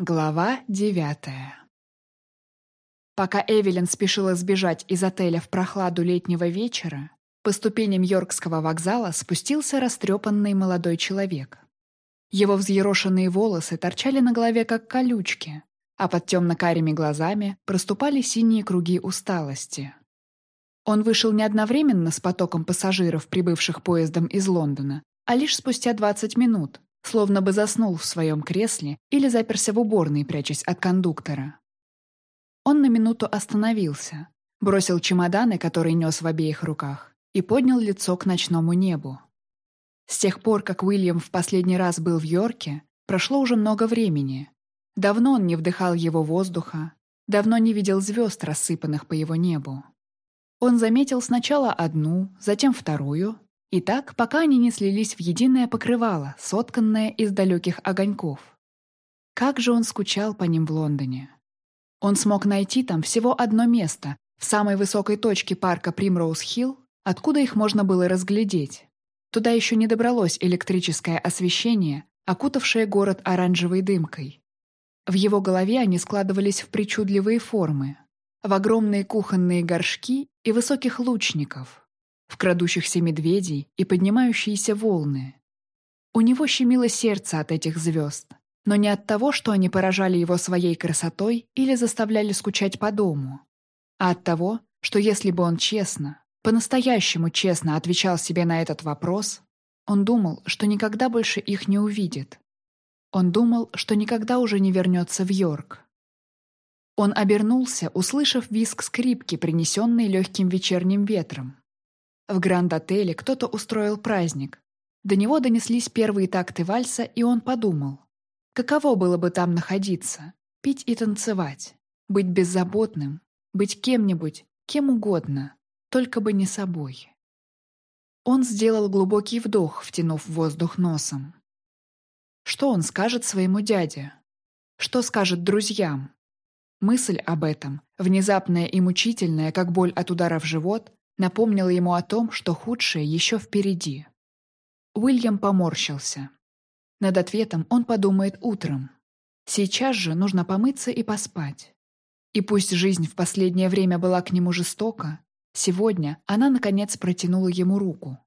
Глава девятая Пока Эвелин спешила сбежать из отеля в прохладу летнего вечера, по ступеням Йоркского вокзала спустился растрепанный молодой человек. Его взъерошенные волосы торчали на голове, как колючки, а под темно-карими глазами проступали синие круги усталости. Он вышел не одновременно с потоком пассажиров, прибывших поездом из Лондона, а лишь спустя 20 минут, словно бы заснул в своем кресле или заперся в уборной, прячась от кондуктора. Он на минуту остановился, бросил чемоданы, которые нес в обеих руках, и поднял лицо к ночному небу. С тех пор, как Уильям в последний раз был в Йорке, прошло уже много времени. Давно он не вдыхал его воздуха, давно не видел звезд, рассыпанных по его небу. Он заметил сначала одну, затем вторую, и так, пока они не слились в единое покрывало, сотканное из далеких огоньков. Как же он скучал по ним в Лондоне. Он смог найти там всего одно место, в самой высокой точке парка Примроуз-Хилл, откуда их можно было разглядеть. Туда еще не добралось электрическое освещение, окутавшее город оранжевой дымкой. В его голове они складывались в причудливые формы, в огромные кухонные горшки и высоких лучников, в крадущихся медведей и поднимающиеся волны. У него щемило сердце от этих звезд, но не от того, что они поражали его своей красотой или заставляли скучать по дому, а от того, что если бы он честно, по-настоящему честно отвечал себе на этот вопрос, он думал, что никогда больше их не увидит. Он думал, что никогда уже не вернется в Йорк. Он обернулся, услышав визг скрипки, принесенный легким вечерним ветром. В Гранд-отеле кто-то устроил праздник. До него донеслись первые такты вальса, и он подумал. Каково было бы там находиться, пить и танцевать, быть беззаботным, быть кем-нибудь, кем угодно, только бы не собой. Он сделал глубокий вдох, втянув воздух носом. Что он скажет своему дяде? Что скажет друзьям? Мысль об этом, внезапная и мучительная, как боль от удара в живот, напомнила ему о том, что худшее еще впереди. Уильям поморщился. Над ответом он подумает утром. Сейчас же нужно помыться и поспать. И пусть жизнь в последнее время была к нему жестока, сегодня она, наконец, протянула ему руку.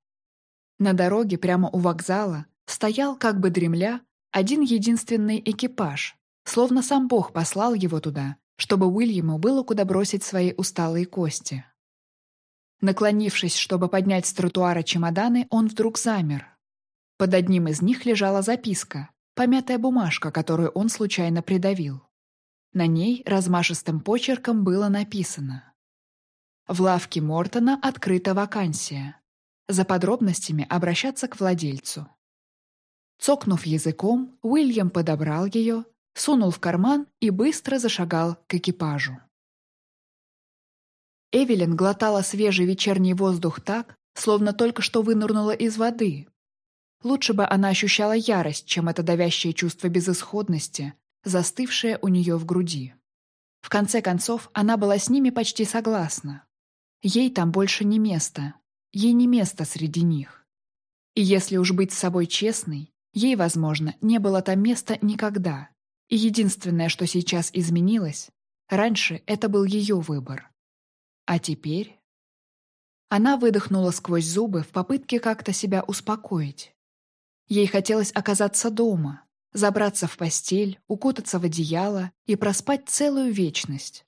На дороге прямо у вокзала стоял, как бы дремля, один единственный экипаж, словно сам Бог послал его туда, чтобы Уильяму было куда бросить свои усталые кости. Наклонившись, чтобы поднять с тротуара чемоданы, он вдруг замер. Под одним из них лежала записка, помятая бумажка, которую он случайно придавил. На ней размашистым почерком было написано «В лавке Мортона открыта вакансия. За подробностями обращаться к владельцу». Цокнув языком, Уильям подобрал ее, сунул в карман и быстро зашагал к экипажу. Эвелин глотала свежий вечерний воздух так, словно только что вынырнула из воды. Лучше бы она ощущала ярость, чем это давящее чувство безысходности, застывшее у нее в груди. В конце концов, она была с ними почти согласна. Ей там больше не место. Ей не место среди них. И если уж быть с собой честной, ей, возможно, не было там места никогда. И единственное, что сейчас изменилось, раньше это был ее выбор. А теперь... Она выдохнула сквозь зубы в попытке как-то себя успокоить. Ей хотелось оказаться дома, забраться в постель, укутаться в одеяло и проспать целую вечность.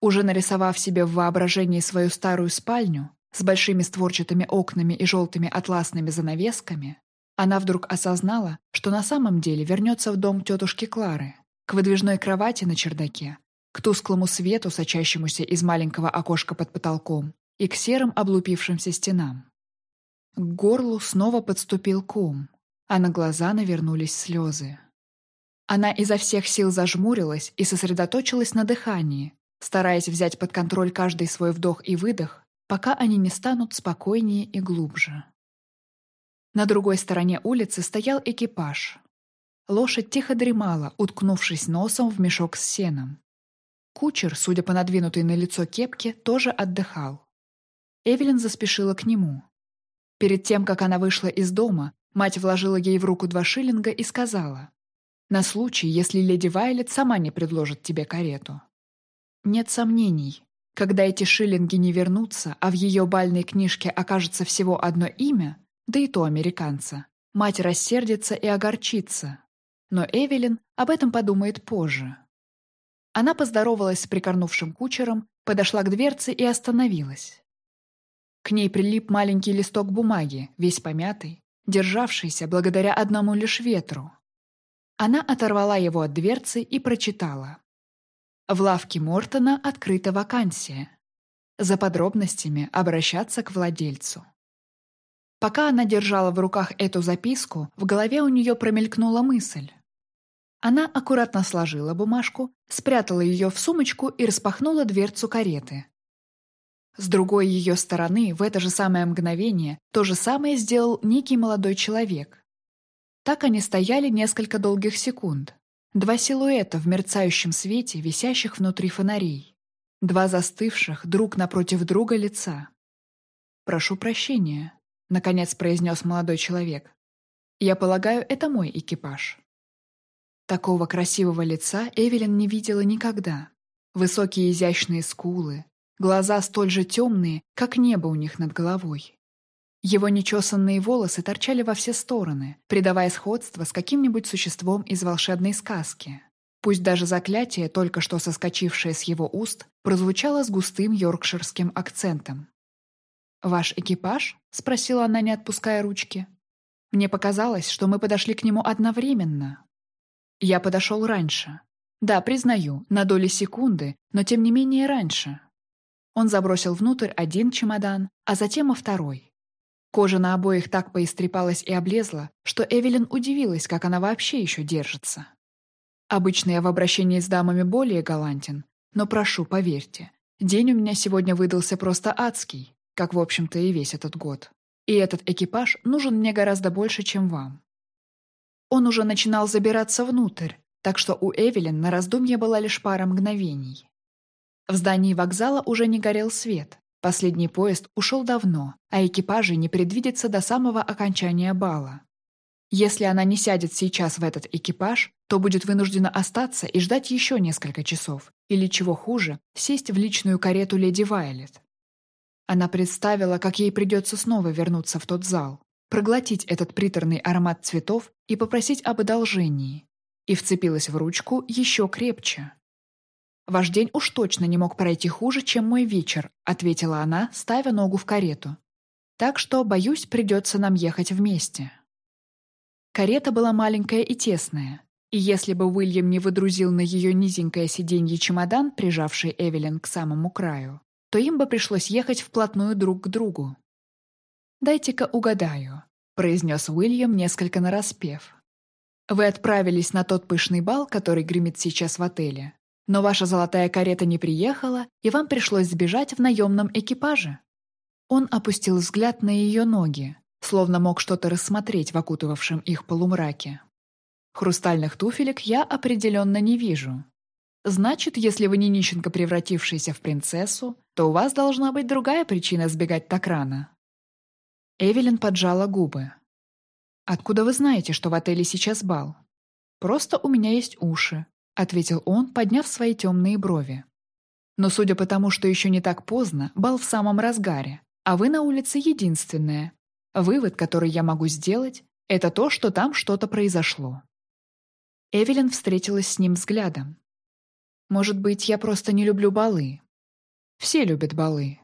Уже нарисовав себе в воображении свою старую спальню с большими створчатыми окнами и желтыми атласными занавесками, она вдруг осознала, что на самом деле вернется в дом тетушки Клары, к выдвижной кровати на чердаке, к тусклому свету, сочащемуся из маленького окошка под потолком, и к серым облупившимся стенам. К горлу снова подступил ком, а на глаза навернулись слезы. Она изо всех сил зажмурилась и сосредоточилась на дыхании, стараясь взять под контроль каждый свой вдох и выдох, пока они не станут спокойнее и глубже. На другой стороне улицы стоял экипаж. Лошадь тихо дремала, уткнувшись носом в мешок с сеном. Кучер, судя по надвинутой на лицо кепке, тоже отдыхал. Эвелин заспешила к нему. Перед тем, как она вышла из дома, мать вложила ей в руку два шиллинга и сказала, На случай, если леди Вайлет сама не предложит тебе карету. Нет сомнений, когда эти шиллинги не вернутся, а в ее бальной книжке окажется всего одно имя, да и то американца, мать рассердится и огорчится. Но Эвелин об этом подумает позже. Она поздоровалась с прикорнувшим кучером, подошла к дверце и остановилась. К ней прилип маленький листок бумаги, весь помятый, державшийся благодаря одному лишь ветру. Она оторвала его от дверцы и прочитала. В лавке Мортона открыта вакансия. За подробностями обращаться к владельцу. Пока она держала в руках эту записку, в голове у нее промелькнула мысль. Она аккуратно сложила бумажку, спрятала ее в сумочку и распахнула дверцу кареты. С другой ее стороны, в это же самое мгновение, то же самое сделал некий молодой человек. Так они стояли несколько долгих секунд. Два силуэта в мерцающем свете, висящих внутри фонарей. Два застывших друг напротив друга лица. «Прошу прощения», — наконец произнес молодой человек. «Я полагаю, это мой экипаж». Такого красивого лица Эвелин не видела никогда. Высокие изящные скулы, глаза столь же темные, как небо у них над головой. Его нечесанные волосы торчали во все стороны, придавая сходство с каким-нибудь существом из волшебной сказки. Пусть даже заклятие, только что соскочившее с его уст, прозвучало с густым йоркширским акцентом. «Ваш экипаж?» — спросила она, не отпуская ручки. «Мне показалось, что мы подошли к нему одновременно». Я подошел раньше. Да, признаю, на доли секунды, но тем не менее раньше. Он забросил внутрь один чемодан, а затем и второй. Кожа на обоих так поистрепалась и облезла, что Эвелин удивилась, как она вообще еще держится. Обычно я в обращении с дамами более галантен, но прошу, поверьте, день у меня сегодня выдался просто адский, как, в общем-то, и весь этот год. И этот экипаж нужен мне гораздо больше, чем вам. Он уже начинал забираться внутрь, так что у Эвелин на раздумье была лишь пара мгновений. В здании вокзала уже не горел свет. Последний поезд ушел давно, а экипажи не предвидится до самого окончания бала. Если она не сядет сейчас в этот экипаж, то будет вынуждена остаться и ждать еще несколько часов, или, чего хуже, сесть в личную карету леди Вайлет. Она представила, как ей придется снова вернуться в тот зал, проглотить этот приторный аромат цветов и попросить об одолжении. И вцепилась в ручку еще крепче. «Ваш день уж точно не мог пройти хуже, чем мой вечер», ответила она, ставя ногу в карету. «Так что, боюсь, придется нам ехать вместе». Карета была маленькая и тесная, и если бы Уильям не выдрузил на ее низенькое сиденье чемодан, прижавший Эвелин к самому краю, то им бы пришлось ехать вплотную друг к другу. «Дайте-ка угадаю», — произнес Уильям несколько нараспев. «Вы отправились на тот пышный бал, который гремит сейчас в отеле, но ваша золотая карета не приехала, и вам пришлось сбежать в наемном экипаже». Он опустил взгляд на ее ноги, словно мог что-то рассмотреть в окутывавшем их полумраке. «Хрустальных туфелек я определенно не вижу. Значит, если вы не нищенка, превратившаяся в принцессу, то у вас должна быть другая причина сбегать так рано». Эвелин поджала губы. «Откуда вы знаете, что в отеле сейчас бал?» «Просто у меня есть уши», — ответил он, подняв свои темные брови. «Но судя по тому, что еще не так поздно, бал в самом разгаре, а вы на улице единственная. Вывод, который я могу сделать, это то, что там что-то произошло». Эвелин встретилась с ним взглядом. «Может быть, я просто не люблю балы?» «Все любят балы.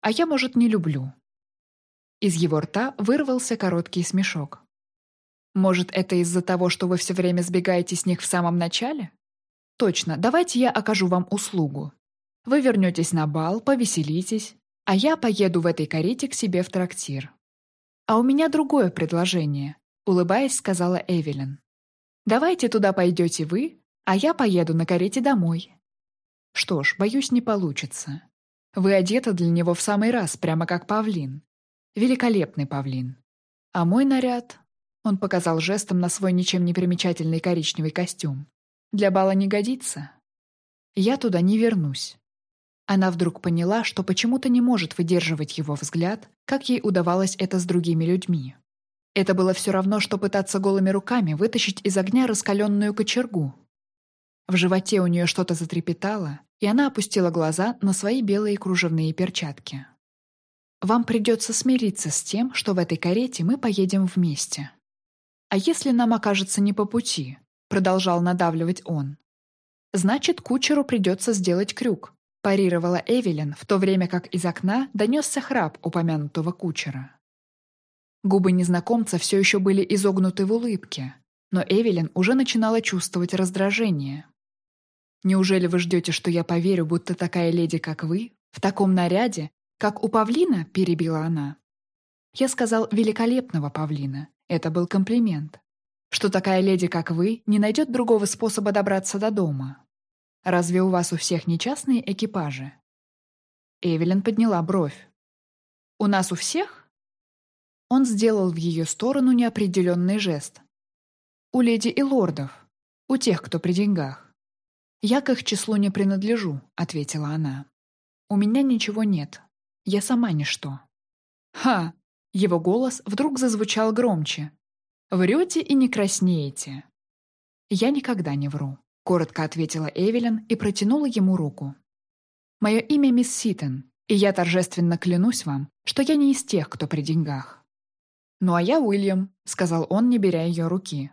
А я, может, не люблю. Из его рта вырвался короткий смешок. «Может, это из-за того, что вы все время сбегаете с них в самом начале? Точно, давайте я окажу вам услугу. Вы вернетесь на бал, повеселитесь, а я поеду в этой карете к себе в трактир. А у меня другое предложение», — улыбаясь, сказала Эвелин. «Давайте туда пойдете вы, а я поеду на карете домой». «Что ж, боюсь, не получится. Вы одеты для него в самый раз, прямо как павлин. Великолепный павлин. А мой наряд... Он показал жестом на свой ничем не примечательный коричневый костюм. Для бала не годится. Я туда не вернусь. Она вдруг поняла, что почему-то не может выдерживать его взгляд, как ей удавалось это с другими людьми. Это было все равно, что пытаться голыми руками вытащить из огня раскаленную кочергу. В животе у нее что-то затрепетало, и она опустила глаза на свои белые кружевные перчатки. «Вам придется смириться с тем, что в этой карете мы поедем вместе. А если нам окажется не по пути?» — продолжал надавливать он. «Значит, кучеру придется сделать крюк», — парировала Эвелин, в то время как из окна донесся храп упомянутого кучера. Губы незнакомца все еще были изогнуты в улыбке, но Эвелин уже начинала чувствовать раздражение. «Неужели вы ждете, что я поверю, будто такая леди, как вы, в таком наряде, как у павлина?» — перебила она. Я сказал «великолепного павлина». Это был комплимент. Что такая леди, как вы, не найдет другого способа добраться до дома. Разве у вас у всех не частные экипажи? Эвелин подняла бровь. «У нас у всех?» Он сделал в ее сторону неопределенный жест. «У леди и лордов. У тех, кто при деньгах». «Я к их числу не принадлежу», — ответила она. «У меня ничего нет. Я сама ничто». «Ха!» — его голос вдруг зазвучал громче. «Врете и не краснеете». «Я никогда не вру», — коротко ответила Эвелин и протянула ему руку. «Мое имя мисс Ситон, и я торжественно клянусь вам, что я не из тех, кто при деньгах». «Ну а я Уильям», — сказал он, не беря ее руки.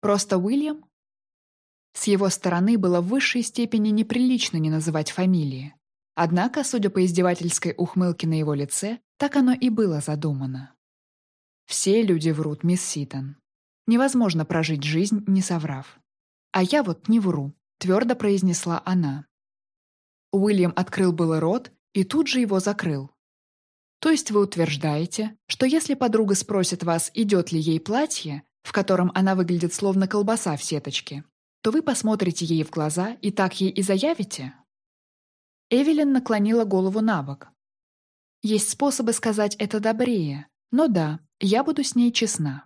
«Просто Уильям?» С его стороны было в высшей степени неприлично не называть фамилии. Однако, судя по издевательской ухмылке на его лице, так оно и было задумано. Все люди врут, мисс Ситон. Невозможно прожить жизнь, не соврав. А я вот не вру, твердо произнесла она. Уильям открыл было рот и тут же его закрыл. То есть вы утверждаете, что если подруга спросит вас, идет ли ей платье, в котором она выглядит словно колбаса в сеточке, то вы посмотрите ей в глаза и так ей и заявите? Эвелин наклонила голову на бок. Есть способы сказать это добрее, но да, я буду с ней честна.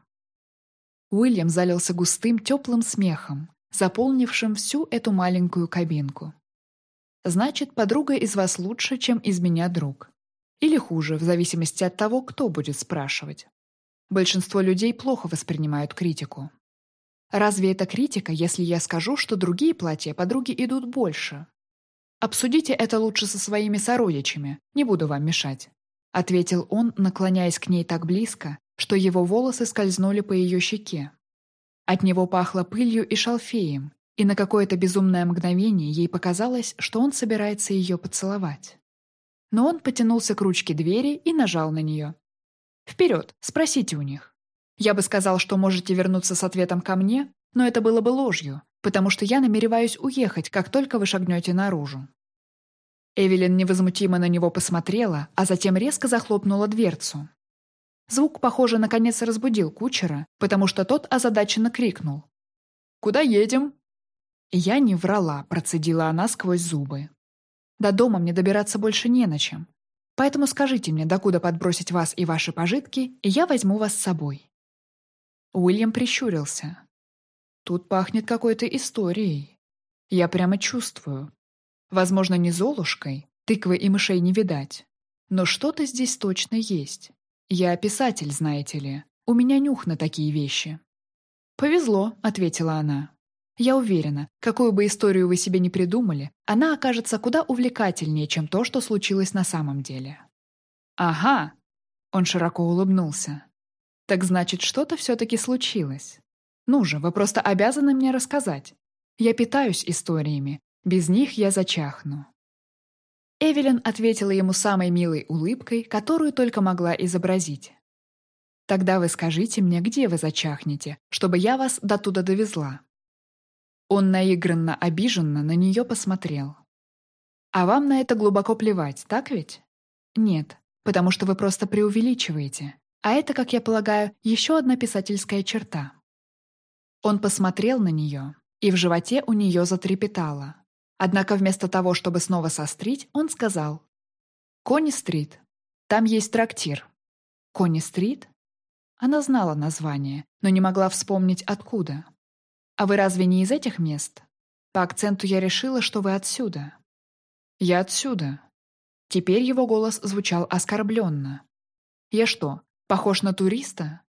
Уильям залился густым, теплым смехом, заполнившим всю эту маленькую кабинку. Значит, подруга из вас лучше, чем из меня друг. Или хуже, в зависимости от того, кто будет спрашивать. Большинство людей плохо воспринимают критику. Разве это критика, если я скажу, что другие платья подруги идут больше? Обсудите это лучше со своими сородичами, не буду вам мешать», — ответил он, наклоняясь к ней так близко, что его волосы скользнули по ее щеке. От него пахло пылью и шалфеем, и на какое-то безумное мгновение ей показалось, что он собирается ее поцеловать. Но он потянулся к ручке двери и нажал на нее. «Вперед, спросите у них». Я бы сказал, что можете вернуться с ответом ко мне, но это было бы ложью, потому что я намереваюсь уехать, как только вы шагнете наружу». Эвелин невозмутимо на него посмотрела, а затем резко захлопнула дверцу. Звук, похоже, наконец разбудил кучера, потому что тот озадаченно крикнул. «Куда едем?» Я не врала, процедила она сквозь зубы. «До дома мне добираться больше не на чем. Поэтому скажите мне, докуда подбросить вас и ваши пожитки, и я возьму вас с собой». Уильям прищурился. Тут пахнет какой-то историей. Я прямо чувствую. Возможно, не золушкой, тыквы и мышей не видать. Но что-то здесь точно есть. Я писатель, знаете ли. У меня нюх на такие вещи. «Повезло», — ответила она. «Я уверена, какую бы историю вы себе не придумали, она окажется куда увлекательнее, чем то, что случилось на самом деле». «Ага», — он широко улыбнулся. Так значит, что-то все-таки случилось. Ну же, вы просто обязаны мне рассказать. Я питаюсь историями. Без них я зачахну». Эвелин ответила ему самой милой улыбкой, которую только могла изобразить. «Тогда вы скажите мне, где вы зачахнете, чтобы я вас до туда довезла». Он наигранно обиженно на нее посмотрел. «А вам на это глубоко плевать, так ведь?» «Нет, потому что вы просто преувеличиваете. А это, как я полагаю, еще одна писательская черта. Он посмотрел на нее, и в животе у нее затрепетало. Однако вместо того, чтобы снова сострить, он сказал «Кони-стрит. Там есть трактир». «Кони-стрит?» Она знала название, но не могла вспомнить, откуда. «А вы разве не из этих мест?» По акценту я решила, что вы отсюда. «Я отсюда». Теперь его голос звучал оскорбленно. «Я что, Похож на туриста?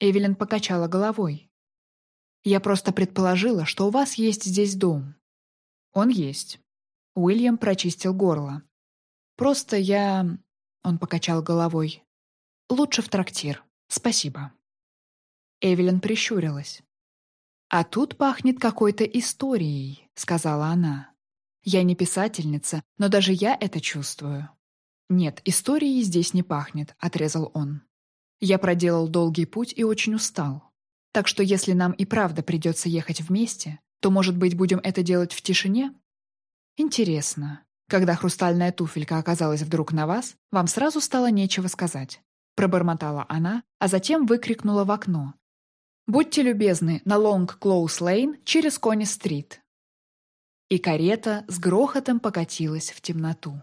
Эвелин покачала головой. «Я просто предположила, что у вас есть здесь дом». «Он есть». Уильям прочистил горло. «Просто я...» Он покачал головой. «Лучше в трактир. Спасибо». Эвелин прищурилась. «А тут пахнет какой-то историей», — сказала она. «Я не писательница, но даже я это чувствую». «Нет, историей здесь не пахнет», — отрезал он. «Я проделал долгий путь и очень устал. Так что если нам и правда придется ехать вместе, то, может быть, будем это делать в тишине?» «Интересно. Когда хрустальная туфелька оказалась вдруг на вас, вам сразу стало нечего сказать». Пробормотала она, а затем выкрикнула в окно, Будьте любезны, на Лонг Клоус Лейн через Кони-стрит. И карета с грохотом покатилась в темноту.